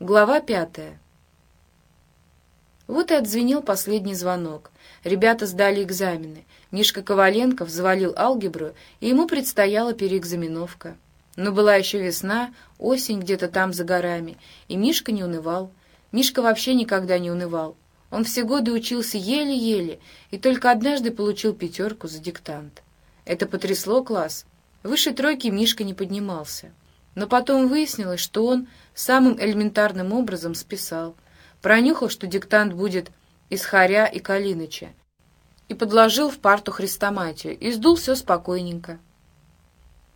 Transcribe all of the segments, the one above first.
Глава пятая. Вот и отзвенел последний звонок. Ребята сдали экзамены. Мишка Коваленков завалил алгебру, и ему предстояла переэкзаменовка. Но была еще весна, осень где-то там за горами, и Мишка не унывал. Мишка вообще никогда не унывал. Он все годы учился еле-еле, и только однажды получил пятерку за диктант. Это потрясло класс. Выше тройки Мишка не поднимался. Но потом выяснилось, что он самым элементарным образом списал. Пронюхал, что диктант будет из Харя и Калиныча, и подложил в парту хрестоматию, и сдул все спокойненько.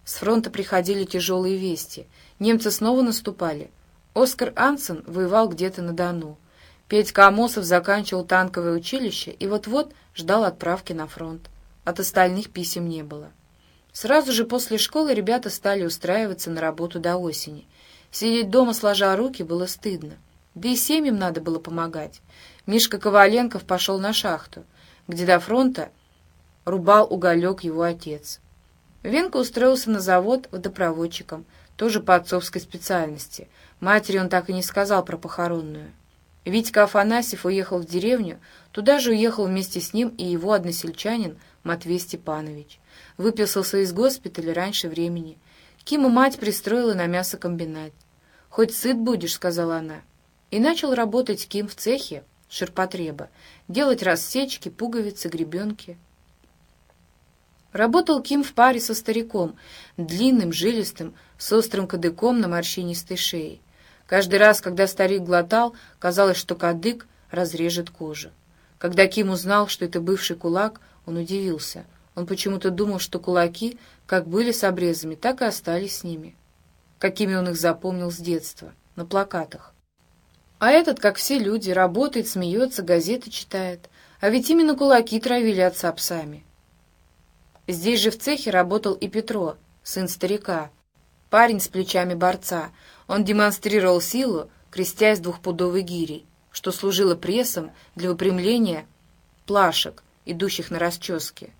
С фронта приходили тяжелые вести. Немцы снова наступали. Оскар Ансен воевал где-то на Дону. Петька Амосов заканчивал танковое училище и вот-вот ждал отправки на фронт. От остальных писем не было. Сразу же после школы ребята стали устраиваться на работу до осени. Сидеть дома сложа руки было стыдно. Да и семьям надо было помогать. Мишка Коваленков пошел на шахту, где до фронта рубал уголек его отец. Венка устроился на завод водопроводчиком, тоже по отцовской специальности. Матери он так и не сказал про похоронную. Витька Афанасьев уехал в деревню, туда же уехал вместе с ним и его односельчанин Матвей Степанович выписался из госпиталя раньше времени. Киму мать пристроила на мясокомбинат. «Хоть сыт будешь», — сказала она. И начал работать Ким в цехе ширпотреба, делать рассечки, пуговицы, гребенки. Работал Ким в паре со стариком, длинным, жилистым, с острым кадыком на морщинистой шее. Каждый раз, когда старик глотал, казалось, что кадык разрежет кожу. Когда Ким узнал, что это бывший кулак, он удивился — он почему-то думал, что кулаки как были с обрезами, так и остались с ними. Какими он их запомнил с детства, на плакатах. А этот, как все люди, работает, смеется, газеты читает. А ведь именно кулаки травили отца псами. Здесь же в цехе работал и Петро, сын старика. Парень с плечами борца. Он демонстрировал силу, крестясь двухпудовой гирей, что служило прессом для выпрямления плашек, идущих на расческе.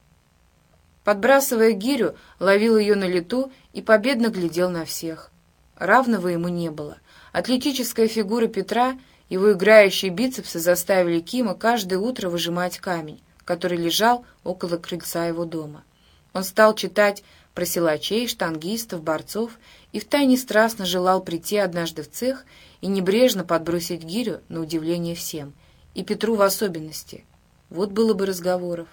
Подбрасывая гирю, ловил ее на лету и победно глядел на всех. Равного ему не было. Атлетическая фигура Петра, его играющие бицепсы заставили Кима каждое утро выжимать камень, который лежал около крыльца его дома. Он стал читать про силачей, штангистов, борцов и втайне страстно желал прийти однажды в цех и небрежно подбросить гирю на удивление всем, и Петру в особенности. Вот было бы разговоров.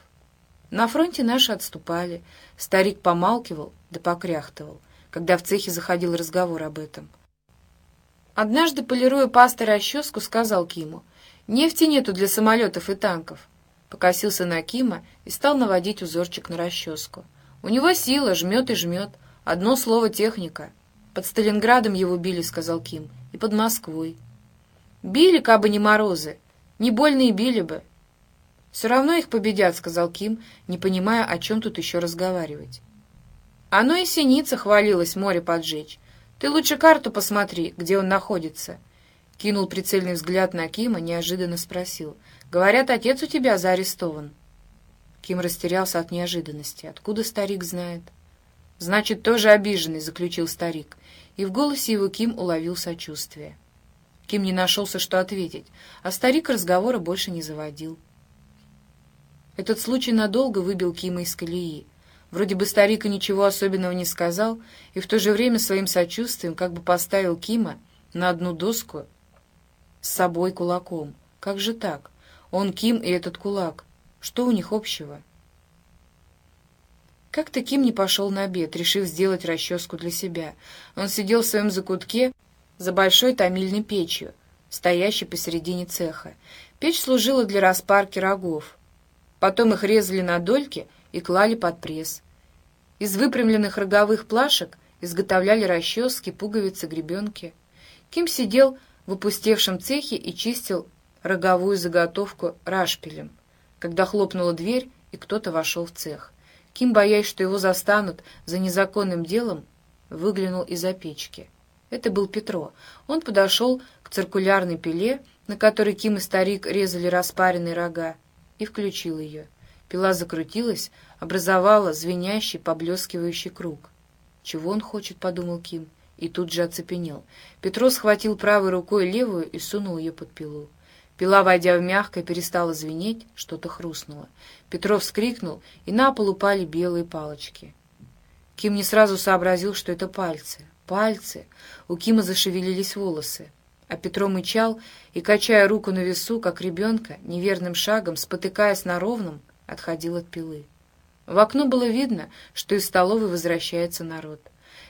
На фронте наши отступали. Старик помалкивал да покряхтывал, когда в цехе заходил разговор об этом. Однажды, полируя пастой расческу, сказал Киму, «Нефти нету для самолетов и танков». Покосился на Кима и стал наводить узорчик на расческу. «У него сила, жмет и жмет. Одно слово — техника. Под Сталинградом его били», — сказал Ким, — «и под Москвой». «Били, кабы не морозы. Не больно и били бы. «Все равно их победят», — сказал Ким, не понимая, о чем тут еще разговаривать. «Оно и синица хвалилось море поджечь. Ты лучше карту посмотри, где он находится». Кинул прицельный взгляд на Кима, неожиданно спросил. «Говорят, отец у тебя заарестован». Ким растерялся от неожиданности. Откуда старик знает? «Значит, тоже обиженный», — заключил старик. И в голосе его Ким уловил сочувствие. Ким не нашелся, что ответить, а старик разговора больше не заводил. Этот случай надолго выбил Кима из колеи. Вроде бы старик и ничего особенного не сказал, и в то же время своим сочувствием как бы поставил Кима на одну доску с собой кулаком. Как же так? Он Ким и этот кулак. Что у них общего? Как-то Ким не пошел на обед, решив сделать расческу для себя. Он сидел в своем закутке за большой томильной печью, стоящей посередине цеха. Печь служила для распарки рогов. Потом их резали на дольки и клали под пресс. Из выпрямленных роговых плашек изготовляли расчески, пуговицы, гребенки. Ким сидел в опустевшем цехе и чистил роговую заготовку рашпилем, когда хлопнула дверь, и кто-то вошел в цех. Ким, боясь, что его застанут за незаконным делом, выглянул из-за печки. Это был Петро. Он подошел к циркулярной пиле, на которой Ким и старик резали распаренные рога, и включил ее. Пила закрутилась, образовала звенящий, поблескивающий круг. «Чего он хочет?» — подумал Ким. и тут же оцепенел. Петро схватил правой рукой левую и сунул ее под пилу. Пила, войдя в мягкое, перестала звенеть, что-то хрустнуло. Петров вскрикнул, и на пол упали белые палочки. Ким не сразу сообразил, что это пальцы. Пальцы! У Кима зашевелились волосы. А Петро мычал и, качая руку на весу, как ребенка, неверным шагом, спотыкаясь на ровном, отходил от пилы. В окно было видно, что из столовой возвращается народ.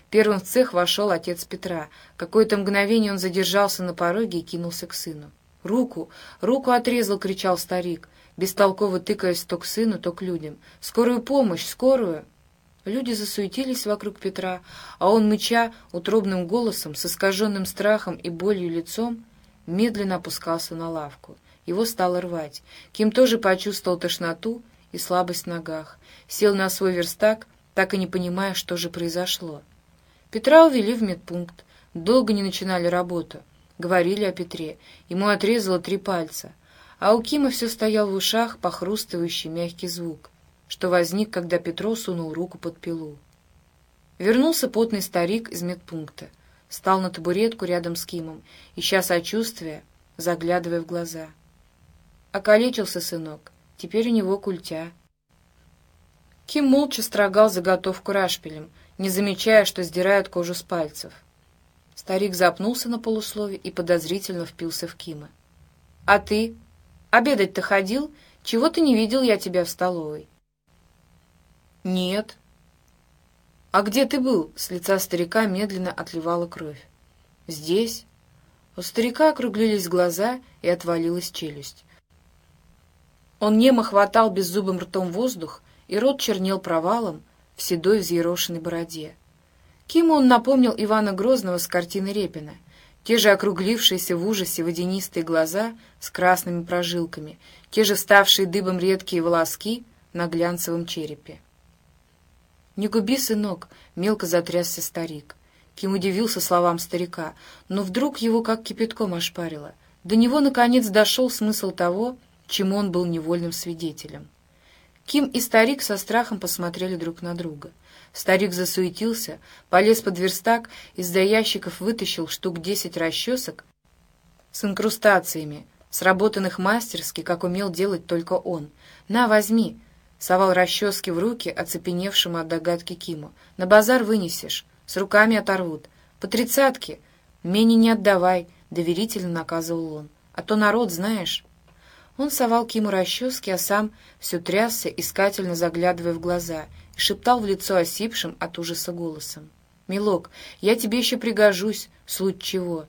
Первым в цех вошел отец Петра. Какое-то мгновение он задержался на пороге и кинулся к сыну. «Руку! Руку отрезал!» — кричал старик, бестолково тыкаясь то к сыну, то к людям. «Скорую помощь! Скорую!» Люди засуетились вокруг Петра, а он, мыча утробным голосом, с искаженным страхом и болью лицом, медленно опускался на лавку. Его стало рвать. Ким тоже почувствовал тошноту и слабость в ногах. Сел на свой верстак, так и не понимая, что же произошло. Петра увели в медпункт. Долго не начинали работу. Говорили о Петре. Ему отрезало три пальца. А у Кима все стоял в ушах похрустывающий мягкий звук, что возник, когда Петро сунул руку под пилу. Вернулся потный старик из медпункта. Стал на табуретку рядом с Кимом, ища сочувствия, заглядывая в глаза. Околечился сынок. Теперь у него культя. Ким молча строгал заготовку рашпилем, не замечая, что сдирают кожу с пальцев. Старик запнулся на полуслове и подозрительно впился в Кима. «А ты? Обедать-то ходил? Чего ты не видел я тебя в столовой?» «Нет». «А где ты был?» — с лица старика медленно отливала кровь. «Здесь». У старика округлились глаза и отвалилась челюсть. Он немо хватал беззубым ртом воздух, и рот чернел провалом в седой взъерошенной бороде. Киму он напомнил Ивана Грозного с картины Репина. Те же округлившиеся в ужасе водянистые глаза с красными прожилками, те же ставшие дыбом редкие волоски на глянцевом черепе. «Не губи, сынок!» — мелко затрясся старик. Ким удивился словам старика, но вдруг его как кипятком ошпарило. До него, наконец, дошел смысл того, чему он был невольным свидетелем. Ким и старик со страхом посмотрели друг на друга — Старик засуетился, полез под верстак, из-за ящиков вытащил штук десять расчесок с инкрустациями, сработанных мастерски, как умел делать только он. «На, возьми!» — совал расчески в руки, оцепеневшему от догадки Киму. «На базар вынесешь, с руками оторвут. По тридцатке! Менее не отдавай!» — доверительно наказывал он. «А то народ, знаешь...» Он совал Киму расчески, а сам все трясся, искательно заглядывая в глаза — и шептал в лицо осипшим от ужаса голосом. «Милок, я тебе еще пригожусь, случай чего».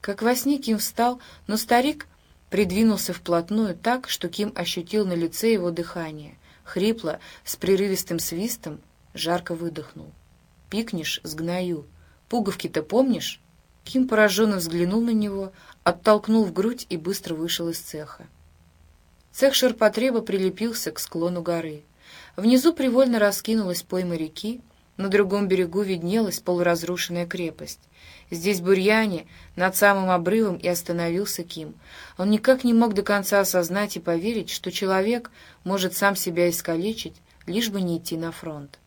Как во сне Ким встал, но старик придвинулся вплотную так, что Ким ощутил на лице его дыхание. Хрипло, с прерывистым свистом, жарко выдохнул. «Пикнешь, сгною. Пуговки-то помнишь?» Ким пораженно взглянул на него, оттолкнул в грудь и быстро вышел из цеха. Цех ширпотреба прилепился к склону горы. Внизу привольно раскинулась пойма реки, на другом берегу виднелась полуразрушенная крепость. Здесь, в бурьяне, над самым обрывом и остановился Ким. Он никак не мог до конца осознать и поверить, что человек может сам себя искалечить, лишь бы не идти на фронт.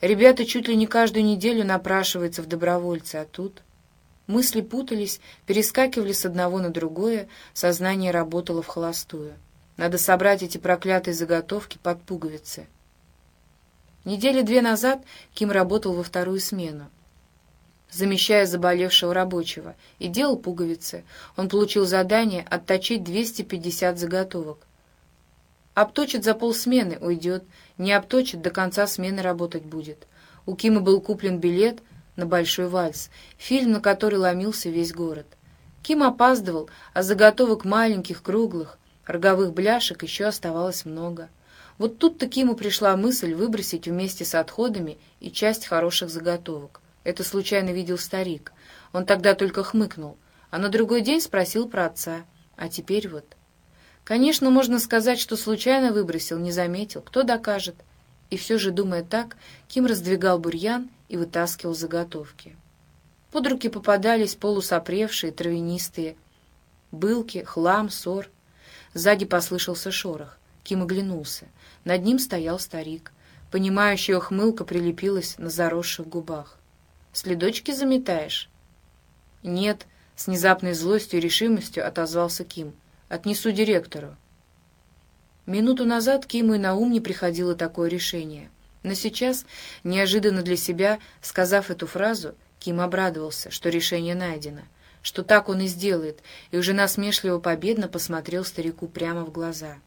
Ребята чуть ли не каждую неделю напрашиваются в добровольцы, а тут... Мысли путались, перескакивали с одного на другое, сознание работало в холостую. Надо собрать эти проклятые заготовки под пуговицы. Недели две назад Ким работал во вторую смену, замещая заболевшего рабочего, и делал пуговицы. Он получил задание отточить 250 заготовок. Обточит за полсмены, уйдет. Не обточит, до конца смены работать будет. У Кима был куплен билет на «Большой вальс», фильм, на который ломился весь город. Ким опаздывал, а заготовок маленьких, круглых, Роговых бляшек еще оставалось много. Вот тут-то Киму пришла мысль выбросить вместе с отходами и часть хороших заготовок. Это случайно видел старик. Он тогда только хмыкнул, а на другой день спросил про отца. А теперь вот... Конечно, можно сказать, что случайно выбросил, не заметил. Кто докажет? И все же, думая так, Ким раздвигал бурьян и вытаскивал заготовки. Под руки попадались полусопревшие, травянистые былки, хлам, сор — Сзади послышался шорох. Ким оглянулся. Над ним стоял старик. Понимающая ухмылка прилепилась на заросших губах. Следочки заметаешь?» «Нет», — с внезапной злостью и решимостью отозвался Ким. «Отнесу директору». Минуту назад Киму и на ум не приходило такое решение. Но сейчас, неожиданно для себя, сказав эту фразу, Ким обрадовался, что решение найдено, что так он и сделает, и уже насмешливо победно посмотрел старику прямо в глаза.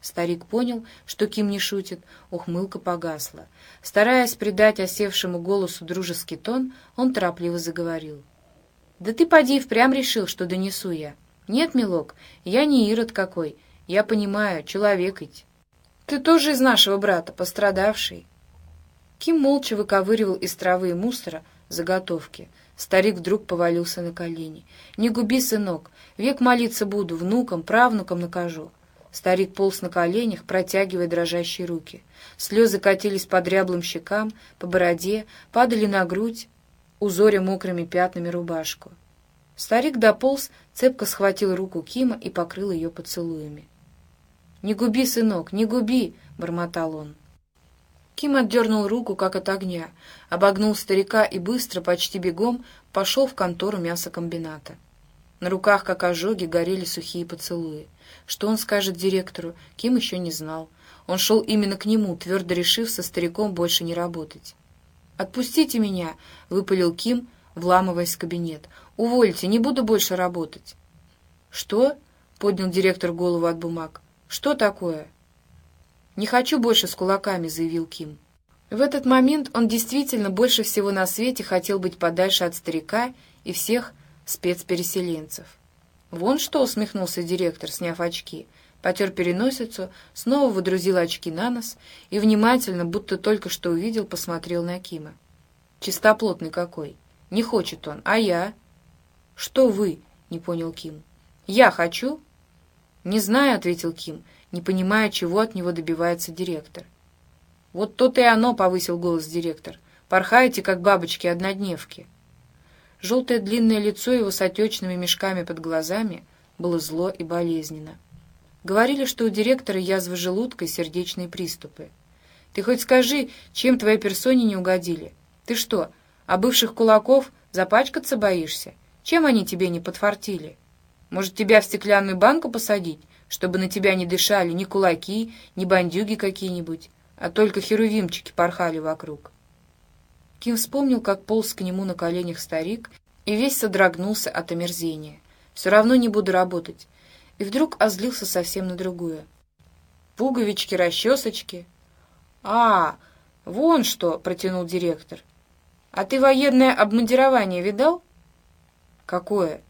Старик понял, что Ким не шутит, ухмылка погасла. Стараясь придать осевшему голосу дружеский тон, он торопливо заговорил. «Да ты поди впрямь решил, что донесу я. Нет, милок, я не ирод какой, я понимаю, человек ведь. Ты тоже из нашего брата, пострадавший. Ким молча выковыривал из травы и мусора заготовки. Старик вдруг повалился на колени. «Не губи, сынок, век молиться буду, внукам, правнукам накажу». Старик полз на коленях, протягивая дрожащие руки. Слезы катились по дряблым щекам, по бороде, падали на грудь, узоря мокрыми пятнами рубашку. Старик дополз, цепко схватил руку Кима и покрыл ее поцелуями. «Не губи, сынок, не губи!» — бормотал он. Ким отдернул руку, как от огня, обогнул старика и быстро, почти бегом, пошел в контору мясокомбината. На руках, как ожоги, горели сухие поцелуи. Что он скажет директору, Ким еще не знал. Он шел именно к нему, твердо решив со стариком больше не работать. «Отпустите меня!» — выпалил Ким, вламываясь в кабинет. «Увольте, не буду больше работать». «Что?» — поднял директор голову от бумаг. «Что такое?» «Не хочу больше с кулаками», — заявил Ким. В этот момент он действительно больше всего на свете хотел быть подальше от старика и всех спецпереселенцев. «Вон что!» — усмехнулся директор, сняв очки. Потер переносицу, снова выдрузил очки на нос и внимательно, будто только что увидел, посмотрел на Кима. «Чистоплотный какой! Не хочет он, а я?» «Что вы?» — не понял Ким. «Я хочу?» «Не знаю», — ответил Ким, не понимая, чего от него добивается директор. «Вот то-то и оно», — повысил голос директор. «Порхаете, как бабочки-однодневки». Желтое длинное лицо его с отечными мешками под глазами было зло и болезненно. Говорили, что у директора язва желудка и сердечные приступы. «Ты хоть скажи, чем твоей персоне не угодили? Ты что, а бывших кулаков запачкаться боишься? Чем они тебе не подфартили?» Может, тебя в стеклянную банку посадить, чтобы на тебя не дышали ни кулаки, ни бандюги какие-нибудь, а только херувимчики порхали вокруг?» Ким вспомнил, как полз к нему на коленях старик, и весь содрогнулся от омерзения. «Все равно не буду работать». И вдруг озлился совсем на другое. «Пуговички, расчесочки». «А, вон что!» — протянул директор. «А ты военное обмундирование видал?» «Какое?»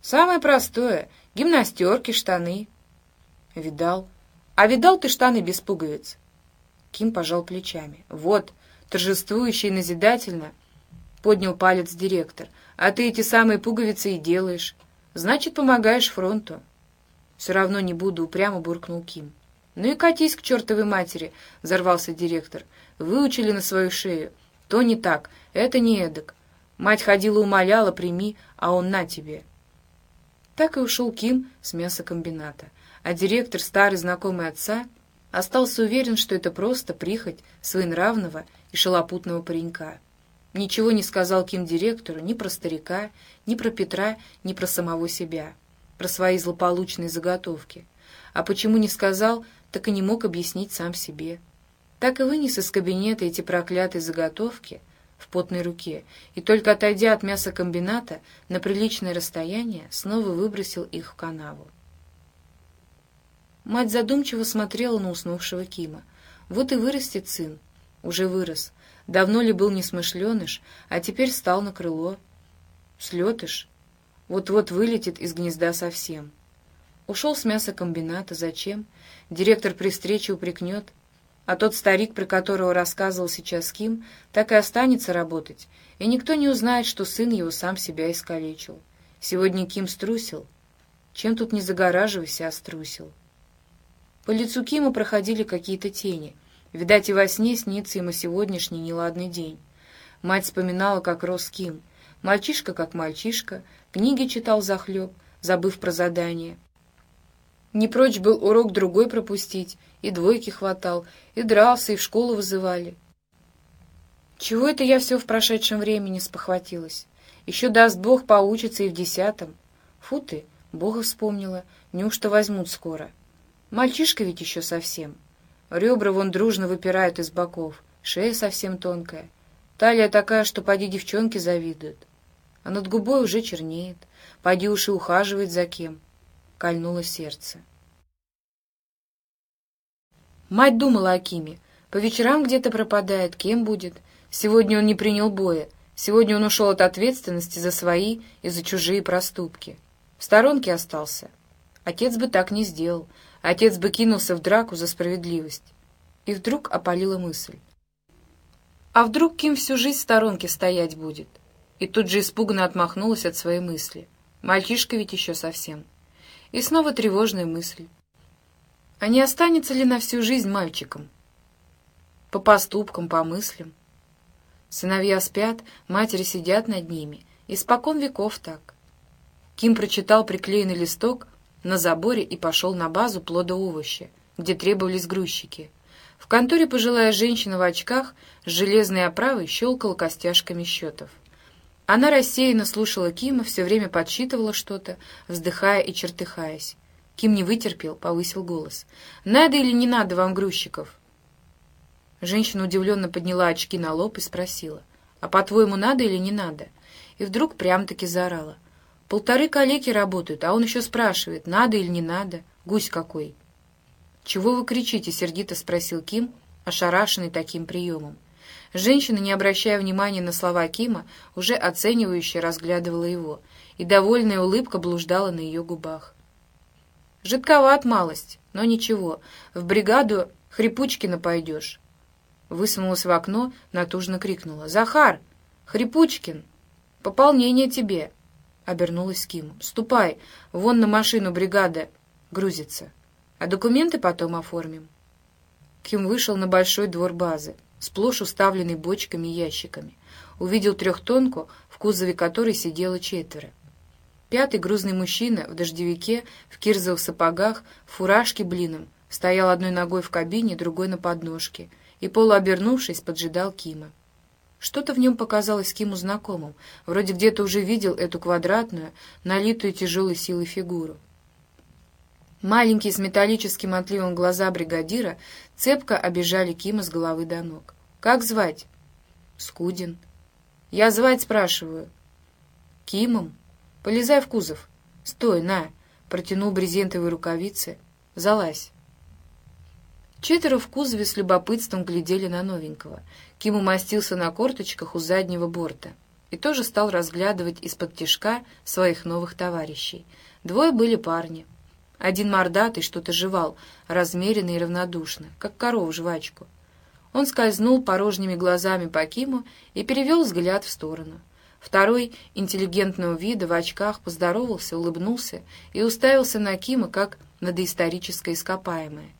Самое простое — гимнастерки, штаны. Видал. А видал ты штаны без пуговиц? Ким пожал плечами. Вот, торжествующий назидательно, поднял палец директор. А ты эти самые пуговицы и делаешь. Значит, помогаешь фронту. Все равно не буду, упрямо буркнул Ким. «Ну и катись к чертовой матери!» — взорвался директор. «Выучили на свою шею. То не так, это не эдак. Мать ходила умоляла, прими, а он на тебе». Так и ушел Ким с мясокомбината, а директор, старый знакомый отца, остался уверен, что это просто прихоть своенравного и шалопутного паренька. Ничего не сказал Ким директору ни про старика, ни про Петра, ни про самого себя, про свои злополучные заготовки. А почему не сказал, так и не мог объяснить сам себе. Так и вынес из кабинета эти проклятые заготовки, в потной руке, и только отойдя от мясокомбината на приличное расстояние, снова выбросил их в канаву. Мать задумчиво смотрела на уснувшего Кима. Вот и вырастет сын. Уже вырос. Давно ли был несмышленыш, а теперь стал на крыло. Слетыш. Вот-вот вылетит из гнезда совсем. Ушел с мясокомбината. Зачем? Директор при встрече упрекнет. А тот старик, про которого рассказывал сейчас Ким, так и останется работать, и никто не узнает, что сын его сам себя искалечил. Сегодня Ким струсил. Чем тут не загораживайся, а струсил. По лицу Кима проходили какие-то тени. Видать, и во сне снится ему сегодняшний неладный день. Мать вспоминала, как рос Ким. Мальчишка как мальчишка, книги читал захлеб, забыв про задание. Не прочь был урок другой пропустить, и двойки хватал, и дрался, и в школу вызывали. Чего это я все в прошедшем времени спохватилась? Еще даст Бог поучиться и в десятом. Фу ты, Бога вспомнила, неужто возьмут скоро? Мальчишка ведь еще совсем. Ребра вон дружно выпирают из боков, шея совсем тонкая. Талия такая, что поди девчонки завидуют. А над губой уже чернеет, поди уж и ухаживает за кем. Кольнуло сердце. Мать думала о Киме. По вечерам где-то пропадает, кем будет. Сегодня он не принял боя. Сегодня он ушел от ответственности за свои и за чужие проступки. В сторонке остался. Отец бы так не сделал. Отец бы кинулся в драку за справедливость. И вдруг опалила мысль. А вдруг Ким всю жизнь в сторонке стоять будет? И тут же испуганно отмахнулась от своей мысли. Мальчишка ведь еще совсем. И снова тревожная мысль. А не останется ли на всю жизнь мальчиком? По поступкам, по мыслям. Сыновья спят, матери сидят над ними. Испокон веков так. Ким прочитал приклеенный листок на заборе и пошел на базу плодоовоща, где требовались грузчики. В конторе пожилая женщина в очках с железной оправой щелкала костяшками счетов. Она рассеянно слушала Кима, все время подсчитывала что-то, вздыхая и чертыхаясь. Ким не вытерпел, повысил голос. «Надо или не надо вам грузчиков?» Женщина удивленно подняла очки на лоб и спросила. «А по-твоему, надо или не надо?» И вдруг прям-таки заорала. «Полторы калеки работают, а он еще спрашивает, надо или не надо. Гусь какой!» «Чего вы кричите?» — сердито спросил Ким, ошарашенный таким приемом. Женщина, не обращая внимания на слова Кима, уже оценивающе разглядывала его, и довольная улыбка блуждала на ее губах. Жидковат малость, но ничего. В бригаду Хрипучкина пойдешь. Высунулась в окно, натужно крикнула. «Захар! Хрипучкин! Пополнение тебе!» Обернулась к Киму. «Ступай, вон на машину бригада грузится, а документы потом оформим». Ким вышел на большой двор базы, сплошь уставленный бочками и ящиками. Увидел трехтонку, в кузове которой сидело четверо. Пятый грузный мужчина в дождевике, в кирзовых сапогах, в фуражке блином, стоял одной ногой в кабине, другой на подножке, и, полуобернувшись, поджидал Кима. Что-то в нем показалось Киму знакомым, вроде где-то уже видел эту квадратную, налитую тяжелой силой фигуру. Маленькие с металлическим отливом глаза бригадира цепко обижали Кима с головы до ног. «Как звать?» «Скудин». «Я звать спрашиваю». «Кимом?» Полезай в кузов. Стой, на!» Протянул брезентовые рукавицы. «Залазь!» Четверо в кузове с любопытством глядели на новенького. Ким умостился на корточках у заднего борта и тоже стал разглядывать из-под тишка своих новых товарищей. Двое были парни. Один мордатый что-то жевал, размеренно и равнодушно, как корова жвачку. Он скользнул порожними глазами по Киму и перевел взгляд в сторону. Второй, интеллигентного вида, в очках, поздоровался, улыбнулся и уставился на Кима, как на доисторическое ископаемое.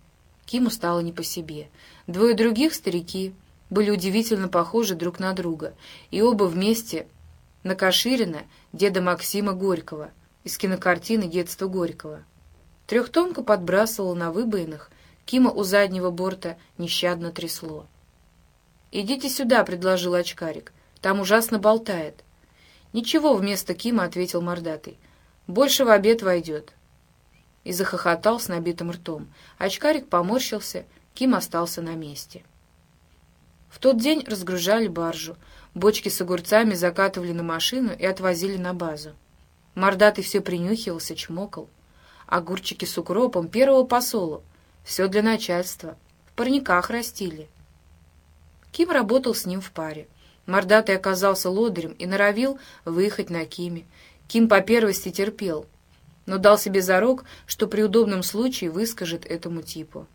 Киму стало не по себе. Двое других старики были удивительно похожи друг на друга, и оба вместе на Каширина, деда Максима Горького, из кинокартины «Детство Горького». Трехтонку подбрасывала на выбоинах, Кима у заднего борта нещадно трясло. «Идите сюда», — предложил очкарик, — «там ужасно болтает». «Ничего», — вместо Кима ответил мордатый. «Больше в обед войдет». И захохотал с набитым ртом. Очкарик поморщился, Ким остался на месте. В тот день разгружали баржу. Бочки с огурцами закатывали на машину и отвозили на базу. Мордатый все принюхивался, чмокал. Огурчики с укропом первого посолу. Все для начальства. В парниках растили. Ким работал с ним в паре. Мордатый оказался лодырем и норовил выехать на Киме. Ким по первости терпел, но дал себе зарок, что при удобном случае выскажет этому типу.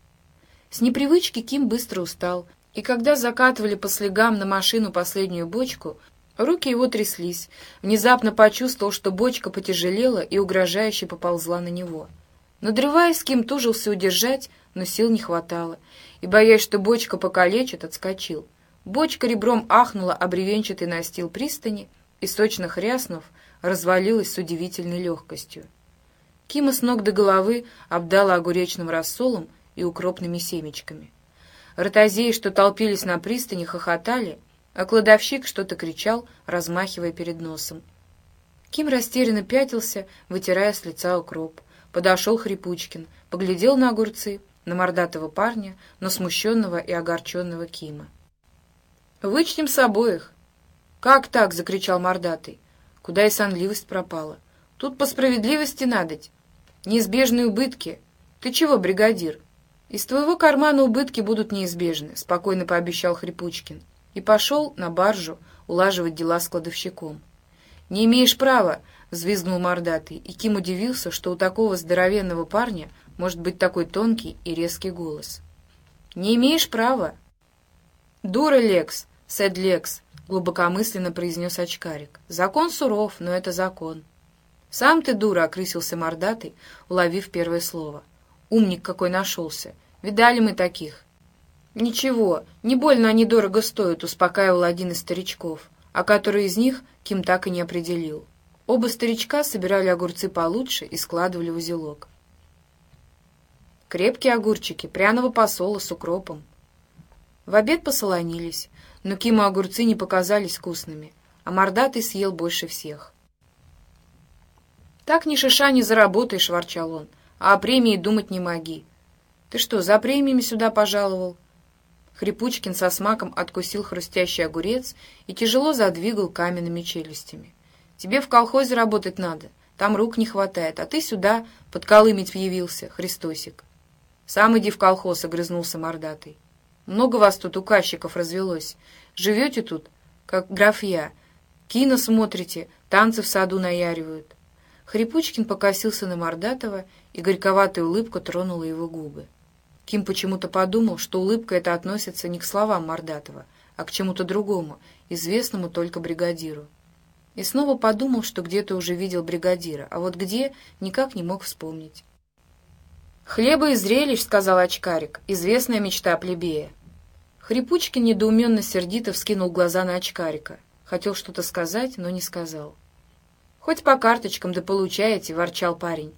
С непривычки Ким быстро устал, и когда закатывали по слегам на машину последнюю бочку, руки его тряслись. Внезапно почувствовал, что бочка потяжелела и угрожающе поползла на него. Надрываясь, Ким тужился удержать, но сил не хватало, и, боясь, что бочка покалечит, отскочил. Бочка ребром ахнула об бревенчатый настил пристани и, сочно хряснув, развалилась с удивительной легкостью. Кима с ног до головы обдала огуречным рассолом и укропными семечками. Ротозеи, что толпились на пристани, хохотали а кладовщик что-то кричал, размахивая перед носом. Ким растерянно пятился, вытирая с лица укроп. Подошел Хрипучкин, поглядел на огурцы, на мордатого парня, на смущенного и огорченного Кима. «Вычтем с обоих!» «Как так?» — закричал мордатый. Куда и сонливость пропала. «Тут по справедливости надоть. Неизбежные убытки. Ты чего, бригадир?» «Из твоего кармана убытки будут неизбежны», — спокойно пообещал Хрипучкин. И пошел на баржу улаживать дела с кладовщиком. «Не имеешь права!» — взвизгнул мордатый, и Ким удивился, что у такого здоровенного парня может быть такой тонкий и резкий голос. «Не имеешь права!» «Дура, Лекс!» — Сэд Лекс, — глубокомысленно произнес очкарик. «Закон суров, но это закон». «Сам ты дура!» — окрысился мордатый, уловив первое слово. «Умник какой нашелся! Видали мы таких!» «Ничего, не больно они дорого стоят», — успокаивал один из старичков, а который из них Ким так и не определил. Оба старичка собирали огурцы получше и складывали в узелок. Крепкие огурчики, пряного посола с укропом. В обед посолонились, но Киму огурцы не показались вкусными, а мордатый съел больше всех. «Так ни шиша не заработаешь», — ворчал он, — «а о премии думать не моги». «Ты что, за премиями сюда пожаловал?» Хрипучкин со смаком откусил хрустящий огурец и тяжело задвигал каменными челюстями. «Тебе в колхозе работать надо, там рук не хватает, а ты сюда подколымить явился, Христосик». «Сам иди в колхоз», — огрызнулся мордатый. «Много вас тут указчиков развелось. Живете тут, как графья. Кино смотрите, танцы в саду наяривают». Хрипучкин покосился на Мордатова, и горьковатая улыбка тронула его губы. Ким почему-то подумал, что улыбка эта относится не к словам Мордатова, а к чему-то другому, известному только бригадиру. И снова подумал, что где-то уже видел бригадира, а вот где, никак не мог вспомнить. «Хлеба и зрелищ», — сказал очкарик, — «известная мечта плебея». Хрипучкин недоуменно сердито вскинул глаза на очкарика. Хотел что-то сказать, но не сказал. «Хоть по карточкам да получаете», — ворчал парень.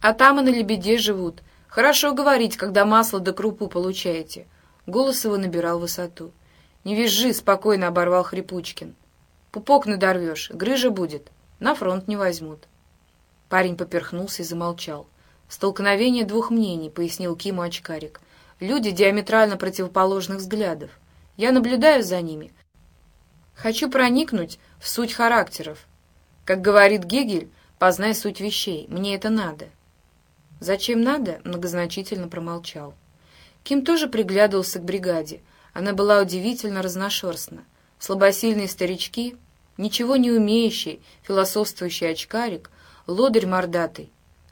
«А там и на лебеде живут», «Хорошо говорить, когда масло да крупу получаете». Голос его набирал высоту. «Не визжи», — спокойно оборвал Хрипучкин. «Пупок надорвешь, грыжа будет. На фронт не возьмут». Парень поперхнулся и замолчал. «Столкновение двух мнений», — пояснил Киму очкарик. «Люди диаметрально противоположных взглядов. Я наблюдаю за ними. Хочу проникнуть в суть характеров. Как говорит Гегель, познай суть вещей. Мне это надо». «Зачем надо?» — многозначительно промолчал. Ким тоже приглядывался к бригаде. Она была удивительно разношерстна. Слабосильные старички, ничего не умеющий, философствующий очкарик, лодырь мордатый.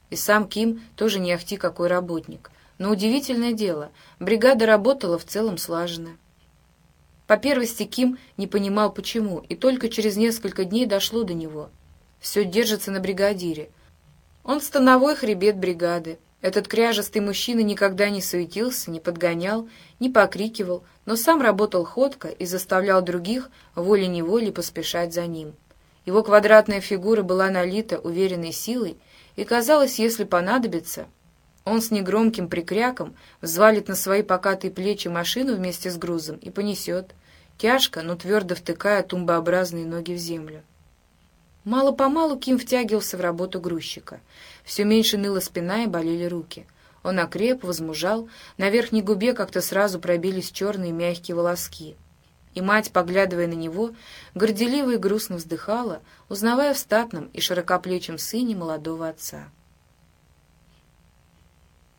И сам Ким тоже не ахти какой работник. Но удивительное дело, бригада работала в целом слаженно. По первости Ким не понимал, почему, и только через несколько дней дошло до него. Все держится на бригадире — он становой хребет бригады. Этот кряжестый мужчина никогда не суетился, не подгонял, не покрикивал, но сам работал ходко и заставлял других волей-неволей поспешать за ним. Его квадратная фигура была налита уверенной силой, и казалось, если понадобится, он с негромким прикряком взвалит на свои покатые плечи машину вместе с грузом и понесет, тяжко, но твердо втыкая тумбообразные ноги в землю. Мало-помалу Ким втягивался в работу грузчика. Все меньше ныла спина и болели руки. Он окреп, возмужал, на верхней губе как-то сразу пробились черные мягкие волоски. И мать, поглядывая на него, горделиво и грустно вздыхала, узнавая в статном и широкоплечем сыне молодого отца.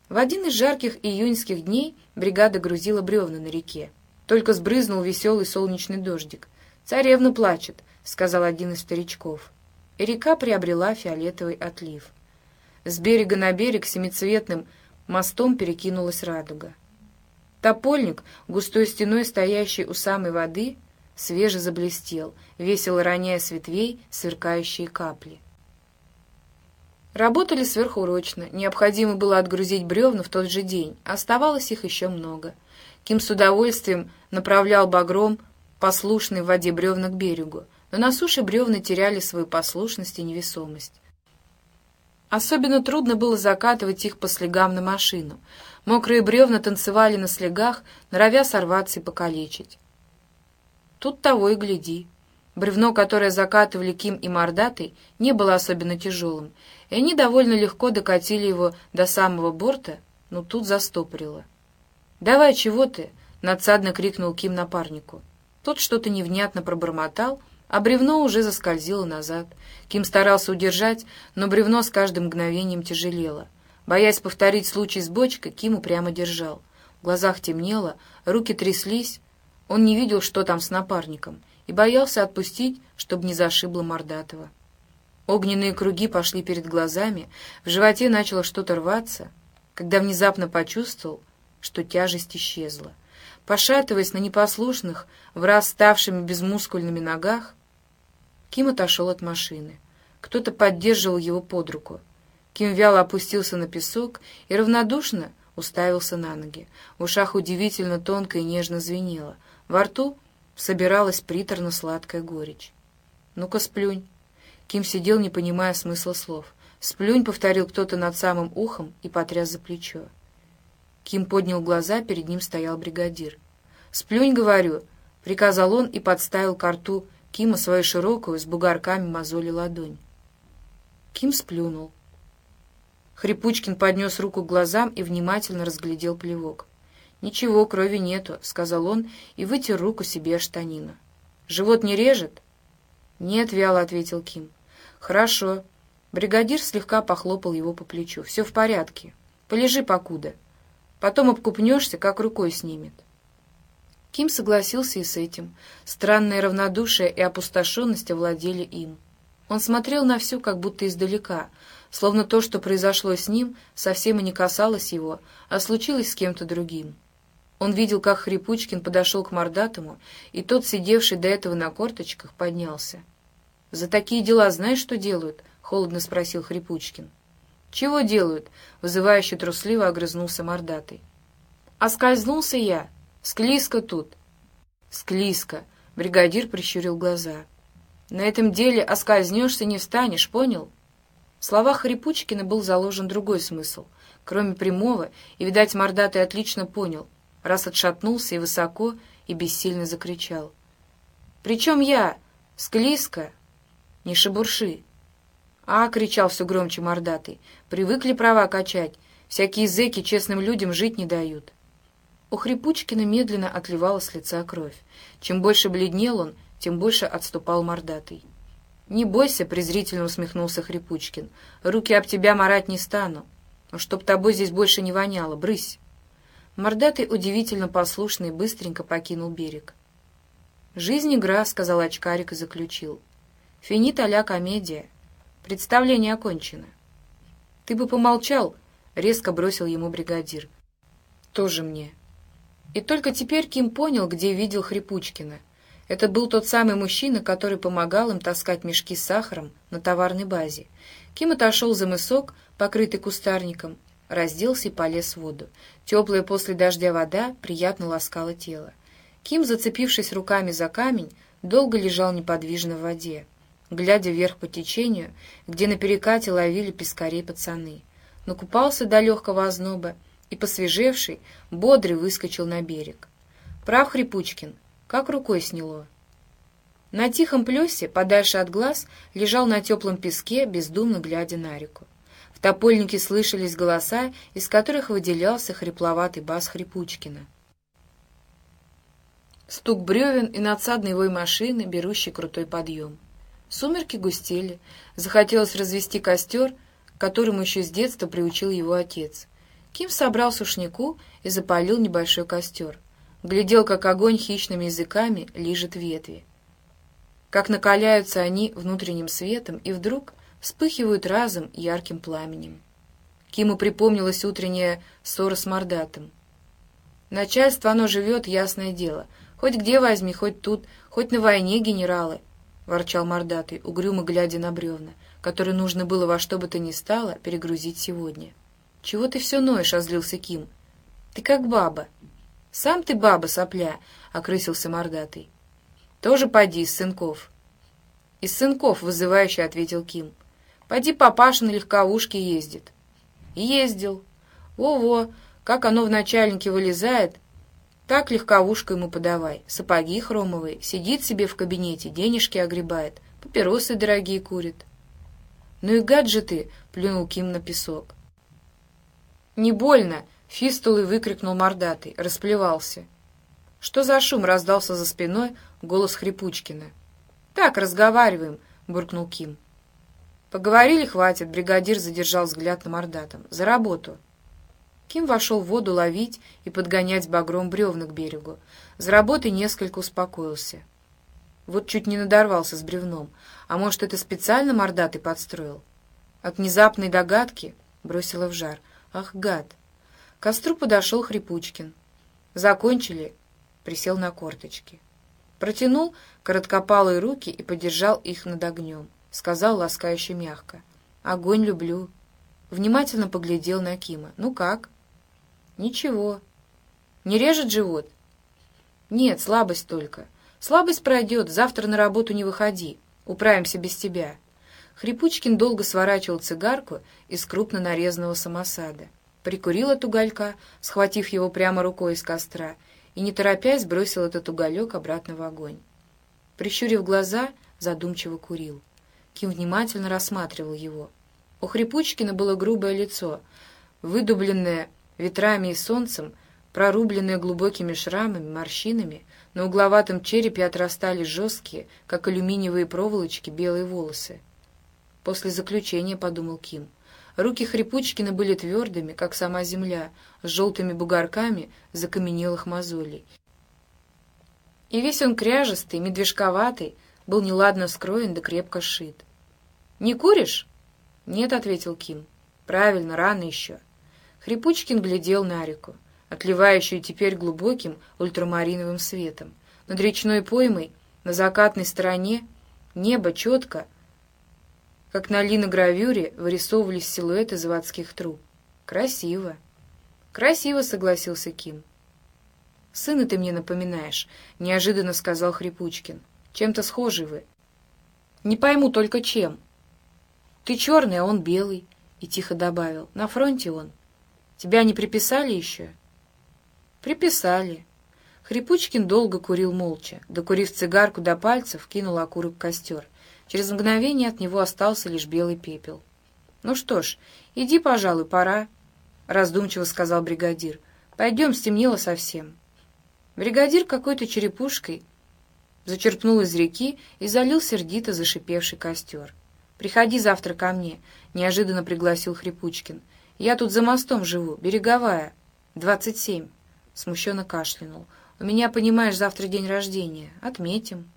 В один из жарких июньских дней бригада грузила бревна на реке. Только сбрызнул веселый солнечный дождик. «Царевна плачет», — сказал один из старичков река приобрела фиолетовый отлив. С берега на берег семицветным мостом перекинулась радуга. Топольник, густой стеной стоящий у самой воды, свеже заблестел, весело роняя с ветвей сверкающие капли. Работали сверхурочно, необходимо было отгрузить бревна в тот же день, оставалось их еще много. Ким с удовольствием направлял багром послушный в воде бревна к берегу, но на суше бревна теряли свою послушность и невесомость. Особенно трудно было закатывать их по слегам на машину. Мокрые бревна танцевали на слегах, норовя сорваться и покалечить. Тут того и гляди. Бревно, которое закатывали Ким и Мордатый, не было особенно тяжелым, и они довольно легко докатили его до самого борта, но тут застопорило. «Давай, чего ты?» — надсадно крикнул Ким напарнику. Тот что-то невнятно пробормотал, а бревно уже заскользило назад. Ким старался удержать, но бревно с каждым мгновением тяжелело. Боясь повторить случай с бочкой, Ким упрямо держал. В глазах темнело, руки тряслись. Он не видел, что там с напарником — и боялся отпустить, чтобы не зашибло Мордатова. Огненные круги пошли перед глазами, в животе начало что-то рваться, когда внезапно почувствовал, что тяжесть исчезла. Пошатываясь на непослушных, враз ставшими безмускульными ногах, Ким отошел от машины. Кто-то поддерживал его под руку. Ким вяло опустился на песок и равнодушно уставился на ноги. В ушах удивительно тонко и нежно звенело. Во рту собиралась приторно-сладкая горечь. «Ну-ка, сплюнь!» Ким сидел, не понимая смысла слов. «Сплюнь!» — повторил кто-то над самым ухом и потряс за плечо. Ким поднял глаза, перед ним стоял бригадир. «Сплюнь, говорю!» — приказал он и подставил к рту Кима свою широкую, с бугорками мозоли ладонь. Ким сплюнул. Хрипучкин поднес руку к глазам и внимательно разглядел плевок. «Ничего, крови нету», — сказал он и вытер руку себе о штанину. «Живот не режет?» «Нет», — вяло ответил Ким. «Хорошо». Бригадир слегка похлопал его по плечу. «Все в порядке. Полежи покуда. Потом обкупнешься, как рукой снимет». Ким согласился и с этим. Странное равнодушие и опустошенность овладели им. Он смотрел на все, как будто издалека, словно то, что произошло с ним, совсем и не касалось его, а случилось с кем-то другим. Он видел, как Хрипучкин подошел к Мордатому, и тот, сидевший до этого на корточках, поднялся. «За такие дела знаешь, что делают?» — холодно спросил Хрипучкин. «Чего делают?» — вызывающе трусливо огрызнулся Мордатый. «Оскользнулся я. Склизко тут». «Склизко», — бригадир прищурил глаза. «На этом деле оскользнешься, не встанешь, понял?» В словах Хрипучкина был заложен другой смысл. Кроме прямого, и, видать, Мордатый отлично понял — раз отшатнулся и высоко, и бессильно закричал. «Причем я? Склизко? Не шебурши!» «А!» — кричал все громче мордатый. «Привыкли права качать. Всякие зэки честным людям жить не дают». У Хрипучкина медленно отливала с лица кровь. Чем больше бледнел он, тем больше отступал мордатый. «Не бойся», — презрительно усмехнулся Хрипучкин. «Руки об тебя марать не стану. Чтоб тобой здесь больше не воняло, брысь». Мордатый удивительно послушный быстренько покинул берег. «Жизнь — игра», — сказал очкарик и заключил. «Финит а комедия. Представление окончено». «Ты бы помолчал», — резко бросил ему бригадир. «Тоже мне». И только теперь Ким понял, где видел Хрипучкина. Это был тот самый мужчина, который помогал им таскать мешки с сахаром на товарной базе. Ким отошел за мысок, покрытый кустарником, разделся и полез в воду. Теплая после дождя вода приятно ласкала тело. Ким, зацепившись руками за камень, долго лежал неподвижно в воде, глядя вверх по течению, где на перекате ловили пескарей пацаны. Но купался до легкого озноба и, посвежевший, бодрый выскочил на берег. Прав Хрипучкин, как рукой сняло. На тихом плесе, подальше от глаз, лежал на теплом песке, бездумно глядя на реку. В топольнике слышались голоса, из которых выделялся хрипловатый бас Хрипучкина. Стук бревен и надсадный вой машины, берущий крутой подъем. Сумерки густели. Захотелось развести костер, к которому еще с детства приучил его отец. Ким собрал сушняку и запалил небольшой костер. Глядел, как огонь хищными языками лижет ветви. Как накаляются они внутренним светом, и вдруг вспыхивают разом ярким пламенем. Киму припомнилась утренняя ссора с мордатым. Начальство оно живет, ясное дело. Хоть где возьми, хоть тут, хоть на войне генералы, — ворчал мордатый, угрюмо глядя на бревна, которые нужно было во что бы то ни стало перегрузить сегодня. — Чего ты все ноешь? — озлился Ким. — Ты как баба. — Сам ты баба, сопля, — окрысился мордатый. — Тоже поди, из сынков. — Из сынков, — вызывающе ответил Ким. — Пойди папаша на легковушке ездит. Ездил. Во-во, как оно в начальнике вылезает. Так легковушку ему подавай, сапоги хромовые, сидит себе в кабинете, денежки огребает, папиросы дорогие курит. «Ну и гад же ты!» — плюнул Ким на песок. «Не больно!» — фистулой выкрикнул мордатый, расплевался. «Что за шум?» — раздался за спиной голос Хрипучкина. «Так, разговариваем», — буркнул Ким. «Поговорили, хватит», — бригадир задержал взгляд на мордатом. «За работу». Ким вошел в воду ловить и подгонять багром бревна к берегу. За работой несколько успокоился. Вот чуть не надорвался с бревном. А может, это специально мордатый подстроил? От внезапной догадки бросила в жар. Ах, гад! К костру подошел Хрипучкин. Закончили, присел на корточки. Протянул короткопалые руки и подержал их над огнем. Сказал ласкающе мягко. «Огонь люблю». Внимательно поглядел на Кима. «Ну как?» «Ничего». «Не режет живот?» «Нет, слабость только. Слабость пройдет, завтра на работу не выходи. Управимся без тебя». Хрипучкин долго сворачивал цигарку из крупно нарезанного самосада. Прикурил от уголька, схватив его прямо рукой из костра, и, не торопясь, бросил этот уголек обратно в огонь. Прищурив глаза, задумчиво курил. Ким внимательно рассматривал его. У Хрипучкина было грубое лицо, выдубленное ветрами и солнцем, прорубленное глубокими шрамами, морщинами, на угловатом черепе отрастали жесткие, как алюминиевые проволочки, белые волосы. После заключения, подумал Ким, руки Хрипучкина были твердыми, как сама земля, с желтыми бугорками закаменелых мозолей. И весь он кряжестый, медвежковатый, был неладно скроен да крепко сшит. «Не куришь?» «Нет», — ответил Ким. «Правильно, рано еще». Хрипучкин глядел на реку, отливающую теперь глубоким ультрамариновым светом. Над речной поймой, на закатной стороне, небо четко, как на линогравюре, вырисовывались силуэты заводских труб. «Красиво!» «Красиво», — согласился Ким. «Сына ты мне напоминаешь», — неожиданно сказал Хрипучкин. «Чем-то схожи вы». «Не пойму только чем». «Ты черный, а он белый», — и тихо добавил. «На фронте он». Тебя не приписали еще?» «Приписали». Хрипучкин долго курил молча. Докурив цигарку до пальцев, кинул окурок в костер. Через мгновение от него остался лишь белый пепел. «Ну что ж, иди, пожалуй, пора», — раздумчиво сказал бригадир. «Пойдем, стемнело совсем». Бригадир какой-то черепушкой зачерпнул из реки и залил сердито зашипевший костер. «Приходи завтра ко мне», — неожиданно пригласил Хрипучкин. «Я тут за мостом живу, береговая, двадцать семь». Смущенно кашлянул. «У меня, понимаешь, завтра день рождения. Отметим».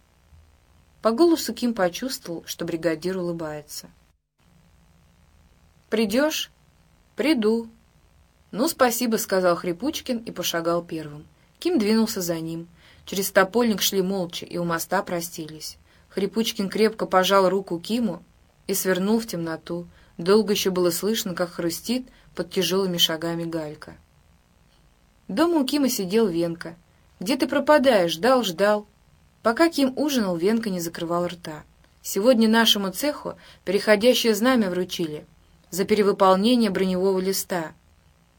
По голосу Ким почувствовал, что бригадир улыбается. «Придешь?» «Приду». «Ну, спасибо», — сказал Хрипучкин и пошагал первым. Ким двинулся за ним. Через топольник шли молча и у моста простились. Хрипучкин крепко пожал руку Киму и свернул в темноту, Долго еще было слышно, как хрустит под тяжелыми шагами галька. Дома у Кима сидел Венка. «Где ты пропадаешь? Ждал, ждал». Пока Ким ужинал, Венка не закрывал рта. «Сегодня нашему цеху переходящее знамя вручили за перевыполнение броневого листа.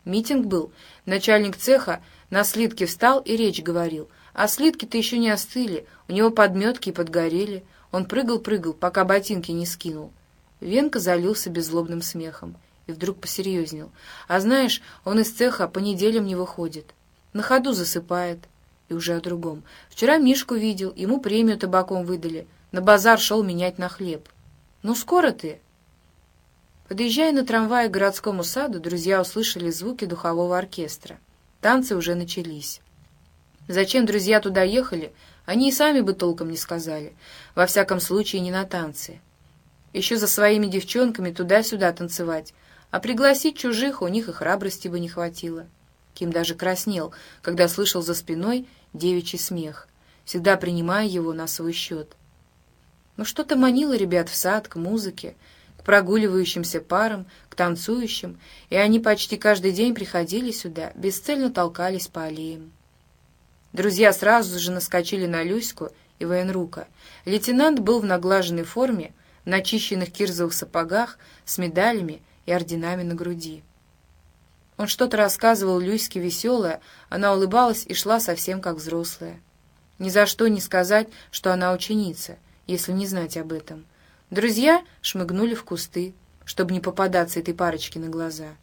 Митинг был. Начальник цеха на слитке встал и речь говорил. А слитки-то еще не остыли, у него подметки подгорели. Он прыгал-прыгал, пока ботинки не скинул. Венка залился беззлобным смехом и вдруг посерьезнел. «А знаешь, он из цеха по неделям не выходит. На ходу засыпает. И уже о другом. Вчера Мишку видел, ему премию табаком выдали. На базар шел менять на хлеб. Ну, скоро ты?» Подъезжая на трамвае к городскому саду, друзья услышали звуки духового оркестра. Танцы уже начались. Зачем друзья туда ехали, они и сами бы толком не сказали. Во всяком случае, не на танцы. Еще за своими девчонками туда-сюда танцевать, а пригласить чужих у них и храбрости бы не хватило. Ким даже краснел, когда слышал за спиной девичий смех, всегда принимая его на свой счет. Но что-то манило ребят в сад, к музыке, к прогуливающимся парам, к танцующим, и они почти каждый день приходили сюда, бесцельно толкались по аллеям. Друзья сразу же наскочили на Люську и военрука. Лейтенант был в наглаженной форме, в начищенных кирзовых сапогах с медалями и орденами на груди. Он что-то рассказывал Люське веселое, она улыбалась и шла совсем как взрослая. Ни за что не сказать, что она ученица, если не знать об этом. Друзья шмыгнули в кусты, чтобы не попадаться этой парочке на глаза.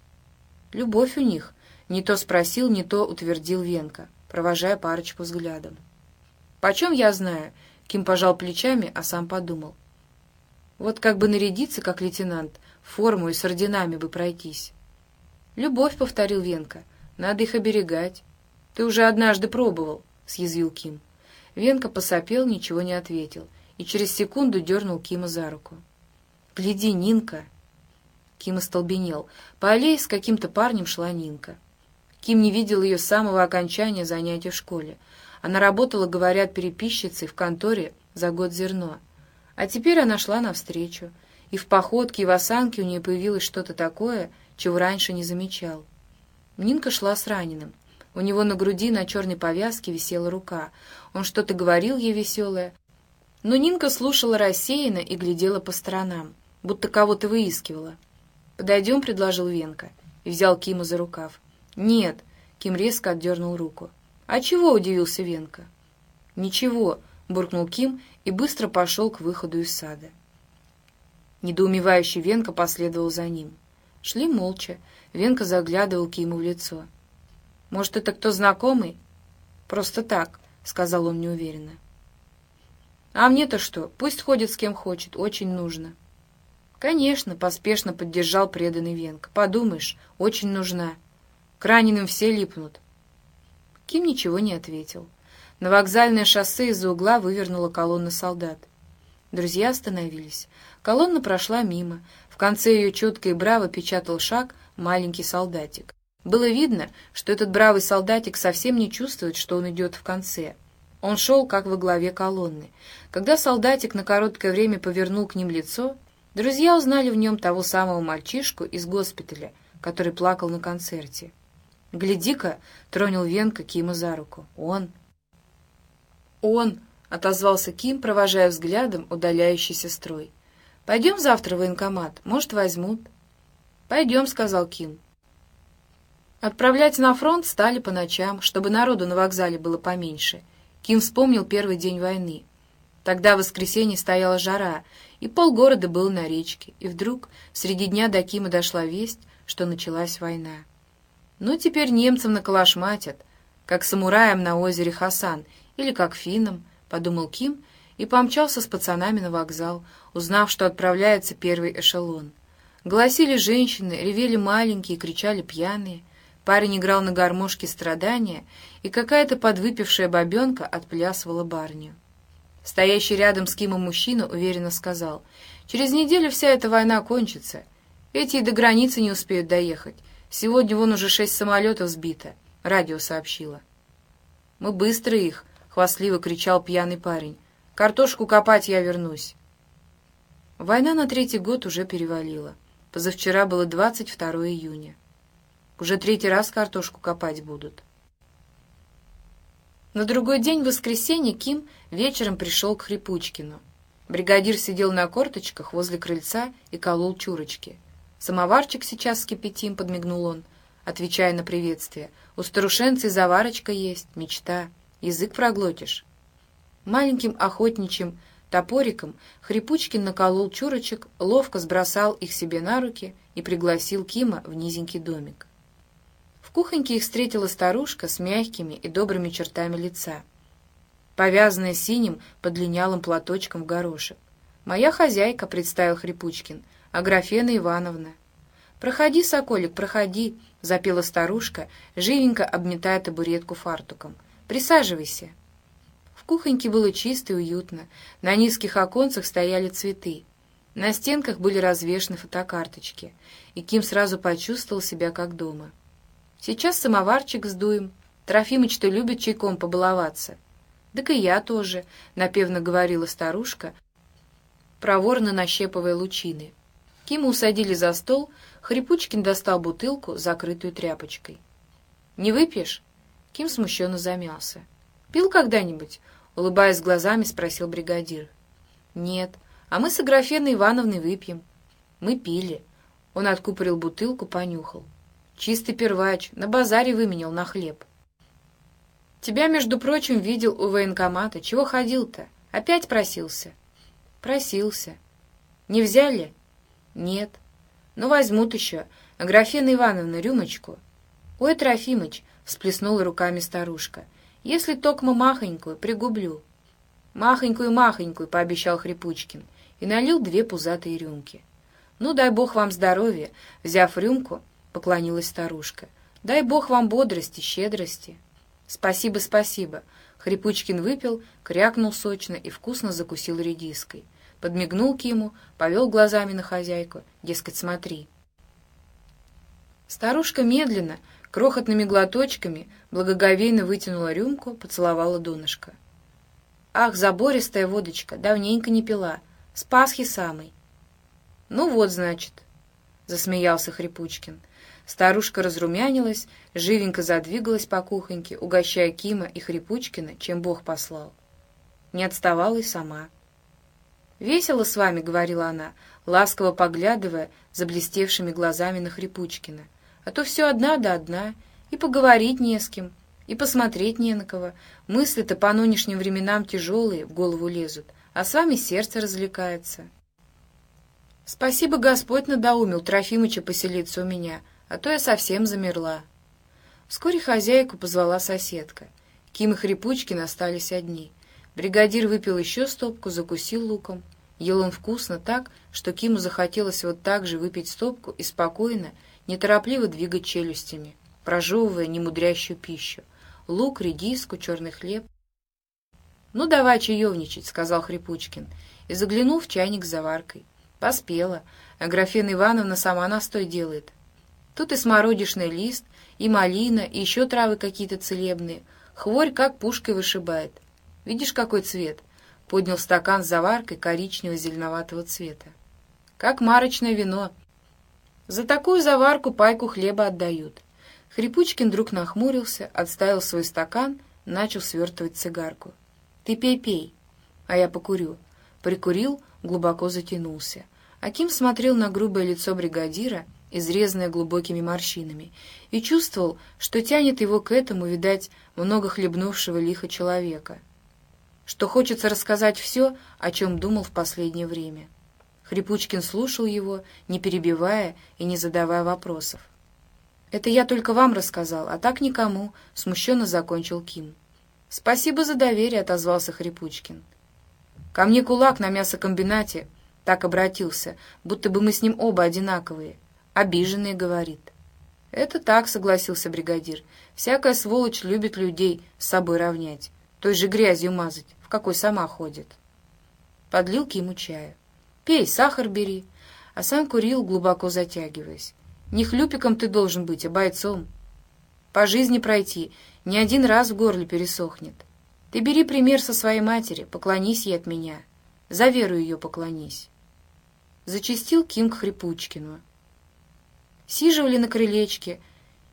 Любовь у них, не то спросил, не то утвердил Венка, провожая парочку взглядом. «Почем я знаю?» — Ким пожал плечами, а сам подумал. «Вот как бы нарядиться, как лейтенант, форму и с орденами бы пройтись». «Любовь», — повторил Венка, — «надо их оберегать». «Ты уже однажды пробовал», — съязвил Ким. Венка посопел, ничего не ответил, и через секунду дернул Кима за руку. «Гляди, Нинка!» Ким остолбенел. По аллее с каким-то парнем шла Нинка. Ким не видел ее с самого окончания занятий в школе. Она работала, говорят, переписчицей в конторе за год зерно. А теперь она шла навстречу. И в походке, и в осанке у нее появилось что-то такое, чего раньше не замечал. Нинка шла с раненым. У него на груди на черной повязке висела рука. Он что-то говорил ей веселое. Но Нинка слушала рассеянно и глядела по сторонам, будто кого-то выискивала. «Подойдем», — предложил Венка, и взял Кима за рукав. «Нет», — Ким резко отдернул руку. «А чего?» — удивился Венка. «Ничего», — буркнул Ким и быстро пошел к выходу из сада. Недоумевающий Венка последовал за ним. Шли молча. Венка заглядывал Киму в лицо. «Может, это кто знакомый?» «Просто так», — сказал он неуверенно. «А мне-то что? Пусть ходит с кем хочет, очень нужно». «Конечно», — поспешно поддержал преданный Венка. «Подумаешь, очень нужна. К раненым все липнут». Ким ничего не ответил. На вокзальное шоссе из-за угла вывернула колонна солдат. Друзья остановились. Колонна прошла мимо. В конце ее четко и браво печатал шаг маленький солдатик. Было видно, что этот бравый солдатик совсем не чувствует, что он идет в конце. Он шел как во главе колонны. Когда солдатик на короткое время повернул к ним лицо, Друзья узнали в нем того самого мальчишку из госпиталя, который плакал на концерте. «Гляди-ка!» — тронул Венка Кима за руку. «Он!» «Он!» — отозвался Ким, провожая взглядом удаляющийся строй. «Пойдем завтра в военкомат, может, возьмут». «Пойдем», — сказал Ким. Отправлять на фронт стали по ночам, чтобы народу на вокзале было поменьше. Ким вспомнил первый день войны. Тогда в воскресенье стояла жара, и полгорода был на речке, и вдруг среди дня до Кима дошла весть, что началась война. Ну, теперь немцам наколошматят, как самураям на озере Хасан или как финнам, — подумал Ким и помчался с пацанами на вокзал, узнав, что отправляется первый эшелон. Голосили женщины, ревели маленькие, кричали пьяные. Парень играл на гармошке страдания, и какая-то подвыпившая бабенка отплясывала барню. Стоящий рядом с Кимом мужчина уверенно сказал, «Через неделю вся эта война кончится. Эти и до границы не успеют доехать. Сегодня вон уже шесть самолетов сбито», — радио сообщило. «Мы быстро их», — хвастливо кричал пьяный парень. «Картошку копать я вернусь». Война на третий год уже перевалила. Позавчера было 22 июня. Уже третий раз картошку копать будут. На другой день, в воскресенье, Ким вечером пришел к Хрипучкину. Бригадир сидел на корточках возле крыльца и колол чурочки. «Самоварчик сейчас скипятим», — подмигнул он, отвечая на приветствие. «У старушенцы заварочка есть, мечта. Язык проглотишь». Маленьким охотничьим топориком Хрипучкин наколол чурочек, ловко сбросал их себе на руки и пригласил Кима в низенький домик кухоньке их встретила старушка с мягкими и добрыми чертами лица, повязанная синим подлинялым платочком в горошек. «Моя хозяйка», — представил Хрипучкин, — «Аграфена Ивановна». «Проходи, соколик, проходи», — запела старушка, живенько обметая табуретку фартуком. «Присаживайся». В кухоньке было чисто и уютно. На низких оконцах стояли цветы. На стенках были развешаны фотокарточки, и Ким сразу почувствовал себя как дома. Сейчас самоварчик сдуем. Трофимыч-то любит чайком побаловаться. Так и я тоже, — напевно говорила старушка, проворно нащепывая лучины. Кима усадили за стол, Хрипучкин достал бутылку, закрытую тряпочкой. «Не выпьешь?» Ким смущенно замялся. «Пил когда-нибудь?» — улыбаясь глазами, спросил бригадир. «Нет, а мы с Аграфеной Ивановной выпьем». «Мы пили». Он откупорил бутылку, понюхал. Чистый первач, на базаре выменял на хлеб. Тебя, между прочим, видел у военкомата. Чего ходил-то? Опять просился? Просился. Не взяли? Нет. Ну, возьмут еще. Аграфена Ивановна, рюмочку. Ой, Трофимыч, всплеснула руками старушка. Если токмо махонькую, пригублю. Махонькую-махонькую, пообещал Хрипучкин и налил две пузатые рюмки. «Ну, дай бог вам здоровья!» Взяв рюмку, поклонилась старушка. «Дай бог вам бодрости, щедрости!» «Спасибо, спасибо!» Хрипучкин выпил, крякнул сочно и вкусно закусил редиской. Подмигнул к ему, повел глазами на хозяйку, дескать, смотри. Старушка медленно, крохотными глоточками, благоговейно вытянула рюмку, поцеловала донышко. «Ах, забористая водочка, давненько не пила, с Пасхи самой!» «Ну вот, значит», — засмеялся Хрипучкин. Старушка разрумянилась, живенько задвигалась по кухоньке, угощая Кима и Хрипучкина, чем Бог послал. Не отставала и сама. «Весело с вами», — говорила она, ласково поглядывая заблестевшими глазами на Хрипучкина. «А то все одна да одна, и поговорить не с кем, и посмотреть не на кого. Мысли-то по нынешним временам тяжелые в голову лезут, а с вами сердце развлекается». «Спасибо, Господь надоумил Трофимыча поселиться у меня», — а то я совсем замерла. Вскоре хозяйку позвала соседка. Ким и Хрипучкин остались одни. Бригадир выпил еще стопку, закусил луком. Ел он вкусно так, что Киму захотелось вот так же выпить стопку и спокойно, неторопливо двигать челюстями, прожевывая немудрящую пищу. Лук, редиску, черный хлеб. «Ну, давай чаевничать», — сказал Хрипучкин, и заглянул в чайник с заваркой. Поспела. Аграфена Ивановна сама настой делает. Тут и смородишный лист, и малина, и еще травы какие-то целебные. Хворь как пушкой вышибает. Видишь, какой цвет? Поднял стакан с заваркой коричнево-зеленоватого цвета. Как марочное вино. За такую заварку пайку хлеба отдают. Хрипучкин вдруг нахмурился, отставил свой стакан, начал свертывать цигарку. «Ты пей-пей, а я покурю». Прикурил, глубоко затянулся. Аким смотрел на грубое лицо бригадира изрезанное глубокими морщинами, и чувствовал, что тянет его к этому, видать, много хлебнувшего лихо человека, что хочется рассказать все, о чем думал в последнее время. Хрипучкин слушал его, не перебивая и не задавая вопросов. «Это я только вам рассказал, а так никому», — смущенно закончил Ким. «Спасибо за доверие», — отозвался Хрипучкин. «Ко мне кулак на мясокомбинате так обратился, будто бы мы с ним оба одинаковые обиженный, говорит. «Это так», — согласился бригадир. «Всякая сволочь любит людей с собой равнять, той же грязью мазать, в какой сама ходит». Подлил ему чая. «Пей, сахар бери». А сам курил, глубоко затягиваясь. «Не хлюпиком ты должен быть, а бойцом. По жизни пройти, ни один раз в горле пересохнет. Ты бери пример со своей матери, поклонись ей от меня. За веру ее поклонись». Зачистил Ким к Хрипучкину сиживали на крылечке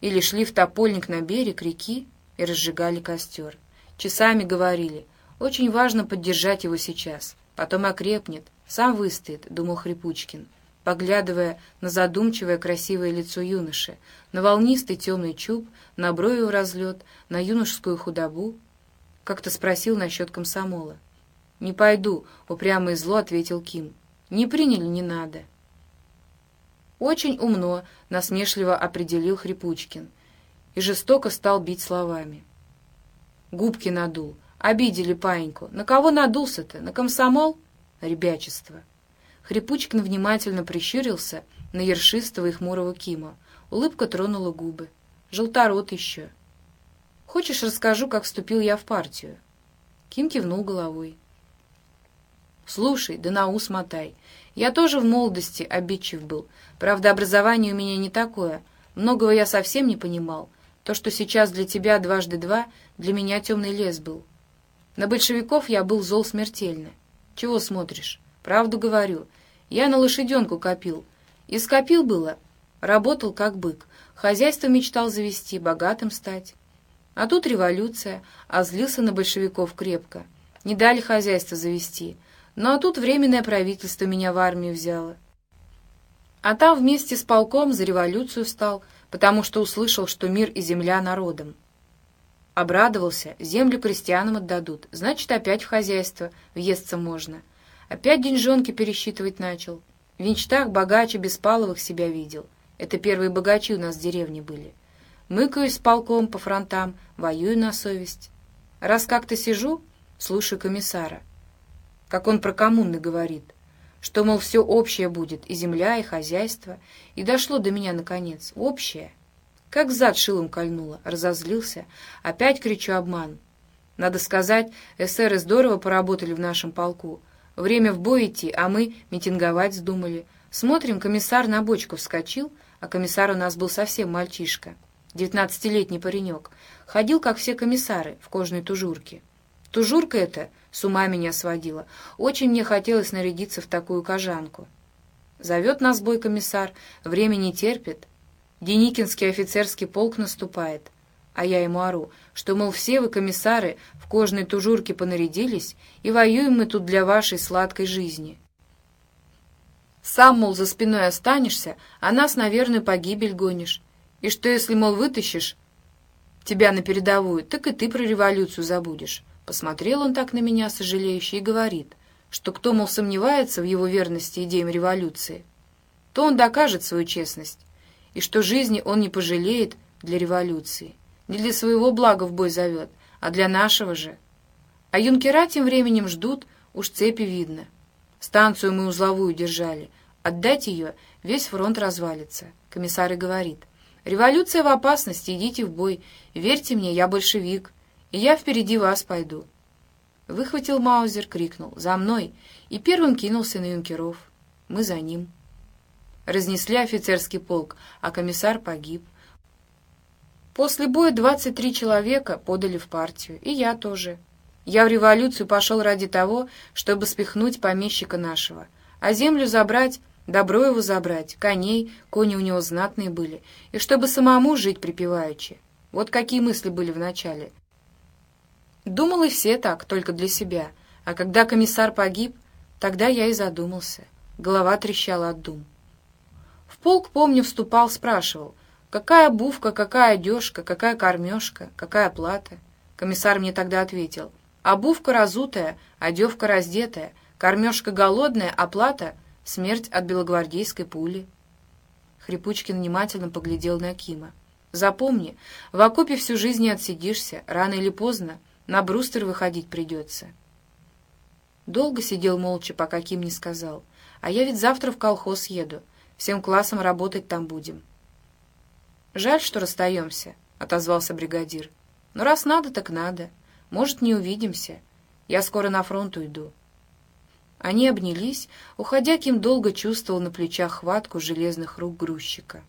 или шли в топольник на берег реки и разжигали костер. Часами говорили, очень важно поддержать его сейчас, потом окрепнет, сам выстоит, думал Хрипучкин, поглядывая на задумчивое красивое лицо юноши, на волнистый темный чуб, на брови в разлет, на юношескую худобу. Как-то спросил насчет комсомола. «Не пойду», — упрямо и зло ответил Ким. «Не приняли, не надо». «Очень умно», — насмешливо определил Хрипучкин и жестоко стал бить словами. Губки надул. Обидели паиньку. На кого надулся-то? На комсомол? Ребячество. Хрипучкин внимательно прищурился на ершистого и хмурого Кима. Улыбка тронула губы. Желторот еще. «Хочешь, расскажу, как вступил я в партию?» Ким кивнул головой. «Слушай, да на ус мотай. Я тоже в молодости обидчив был. Правда, образование у меня не такое. Многого я совсем не понимал. То, что сейчас для тебя дважды два, для меня темный лес был. На большевиков я был зол смертельно. Чего смотришь? Правду говорю. Я на лошаденку копил. И скопил было. Работал как бык. Хозяйство мечтал завести, богатым стать. А тут революция, а злился на большевиков крепко. Не дали хозяйство завести. Ну а тут временное правительство меня в армию взяло. А там вместе с полком за революцию стал, потому что услышал, что мир и земля народом. Обрадовался, землю крестьянам отдадут, значит, опять в хозяйство въесться можно. Опять деньжонки пересчитывать начал. В мечтах богаче Беспаловых себя видел. Это первые богачи у нас в деревне были. Мыкаюсь с полком по фронтам, воюю на совесть. Раз как-то сижу, слушаю комиссара. Как он про коммуны говорит, что, мол, все общее будет, и земля, и хозяйство. И дошло до меня, наконец, общее. Как зад шилом кольнуло, разозлился. Опять кричу обман. Надо сказать, эсеры здорово поработали в нашем полку. Время в бой идти, а мы митинговать вздумали. Смотрим, комиссар на бочку вскочил, а комиссар у нас был совсем мальчишка. Девятнадцатилетний паренек. Ходил, как все комиссары, в кожаной тужурке. Тужурка эта с ума меня сводила. Очень мне хотелось нарядиться в такую кожанку. Зовет нас бой комиссар, время не терпит. Деникинский офицерский полк наступает. А я ему ору, что, мол, все вы, комиссары, в кожаной тужурке понарядились, и воюем мы тут для вашей сладкой жизни. Сам, мол, за спиной останешься, а нас, наверное, погибель гонишь. И что, если, мол, вытащишь тебя на передовую, так и ты про революцию забудешь. Посмотрел он так на меня, сожалеюще, и говорит, что кто, мол, сомневается в его верности идеям революции, то он докажет свою честность, и что жизни он не пожалеет для революции. Не для своего блага в бой зовет, а для нашего же. А юнкера тем временем ждут, уж цепи видно. Станцию мы узловую держали. Отдать ее, весь фронт развалится. Комиссар и говорит. Революция в опасности, идите в бой. Верьте мне, я большевик, и я впереди вас пойду. Выхватил Маузер, крикнул «За мной!» и первым кинулся на юнкеров. Мы за ним. Разнесли офицерский полк, а комиссар погиб. После боя 23 человека подали в партию, и я тоже. Я в революцию пошел ради того, чтобы спихнуть помещика нашего, а землю забрать, добро его забрать, коней, кони у него знатные были, и чтобы самому жить припеваючи. Вот какие мысли были вначале. Думал и все так, только для себя, а когда комиссар погиб, тогда я и задумался. Голова трещала от дум. Полк, помню, вступал, спрашивал — Какая обувка, какая одежка, какая кормежка, какая плата? Комиссар мне тогда ответил. Обувка разутая, одевка раздетая, кормежка голодная, оплата — смерть от белогвардейской пули. Хрипучкин внимательно поглядел на Кима. «Запомни, в окопе всю жизнь не отсидишься, рано или поздно на брустер выходить придется». Долго сидел молча, пока Ким не сказал. «А я ведь завтра в колхоз еду. Всем классом работать там будем». «Жаль, что расстаемся», — отозвался бригадир. «Но раз надо, так надо. Может, не увидимся. Я скоро на фронт уйду». Они обнялись, уходя, Ким долго чувствовал на плечах хватку железных рук грузчика.